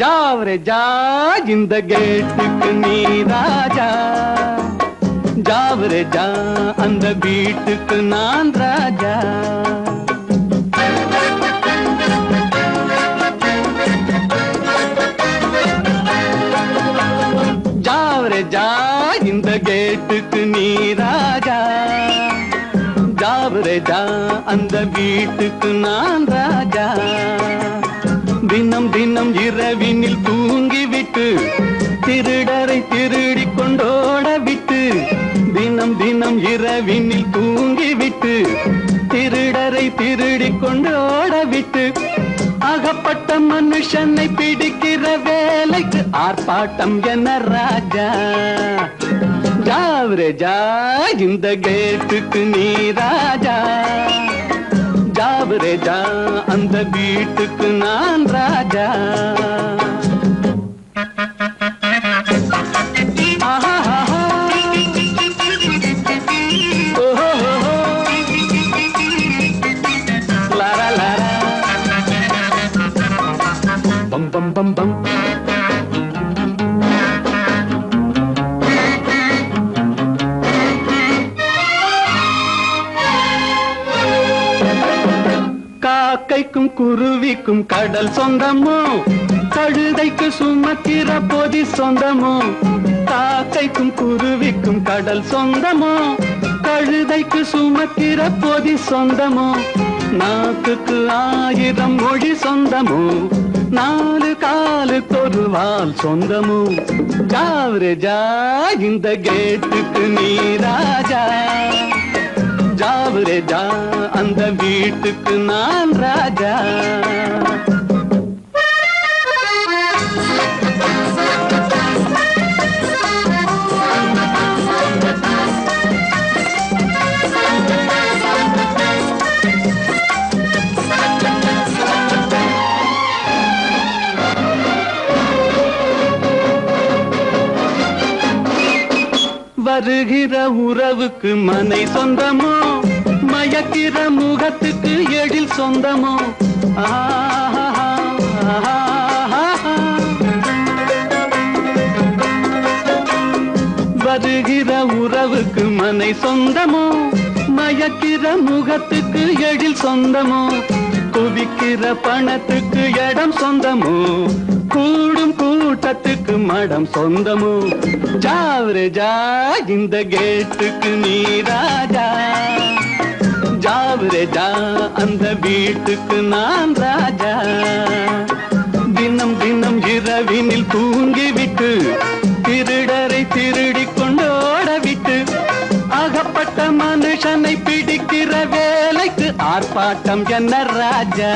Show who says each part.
Speaker 1: ஜாவரே ஜா இந்த கேட்டுக்கு நீ ராஜா ஜாவரே ஜா அந்த வீட்டுக்கு நான் ராஜா ஜாவரே ஜா இந்த கேட்டுக்கு நீ ராஜா ஜாவரே ஜா அந்த வீட்டுக்கு நான் ராஜா தினம் தினம் இரவினில் தூங்கிவிட்டு திருடரை திருடி கொண்டோட விட்டு தினம் தினம் இரவினில் தூங்கிவிட்டு திருடரை திருடி கொண்டோட விட்டு அகப்பட்ட மனுஷனை பிடிக்கிற வேலைக்கு ஆர்ப்பாட்டம் என ராஜா? ஜாவ்ரே ஜா இந்த கேட்டுக்கு நீ ராஜா. ஜாவ்ரே ஜா. அந்த வீட்டுக்கு நான் ராஜா ஆஹாஹாஹா. ஓஹோஹோஹோ. லாரா காக்கைக்கும் குருவிக்கும் கடல் சொந்தமோ? கழுதைக்கு சுமக்கிற பொதி சொந்தமோ? காக்கைக்கும் குருவிக்கும் கடல் சொந்தமோ? கழுதைக்கு சுமக்கிற பொதி சொந்தமோ? நாக்குக்கு ஆயிரம் மொழி சொந்தமோ? நாலு காலு தொருவால் சொந்தமோ? ஜாவ்ரஜா இந்த கேட்டுக்கு நீ ராஜா. ஜாவரே ஜா அந்த வீட்டுக்கு நான் ராஜா தருகிற உறவுக்கு மனை சொந்தமோ? மயக்கிற முகத்துக்கு எழில் சொந்தமோ? வருகிற உறவுக்கு மனை சொந்தமோ? மயக்கிற முகத்துக்கு எழில் சொந்தமோ? குவிக்கிற பணத்துக்கு இடம் சொந்தமோ? கூடும் கூட்டத்துக்கு மடம் சொந்தமோ. ஜாவரே இந்த கேட்டுக்கு நீ ராஜா. ஜாவரே அந்த வீட்டுக்கு நான் ராஜா. தினம் தினம் இரவினில் தூங்கிவிட்டு திருடரை திருடி கொண்டோட விட்டு அகப்பட்ட மனுஷனை பிடிக்கிற வேலைக்கு ஆர்ப்பாட்டம் என்ன ராஜா?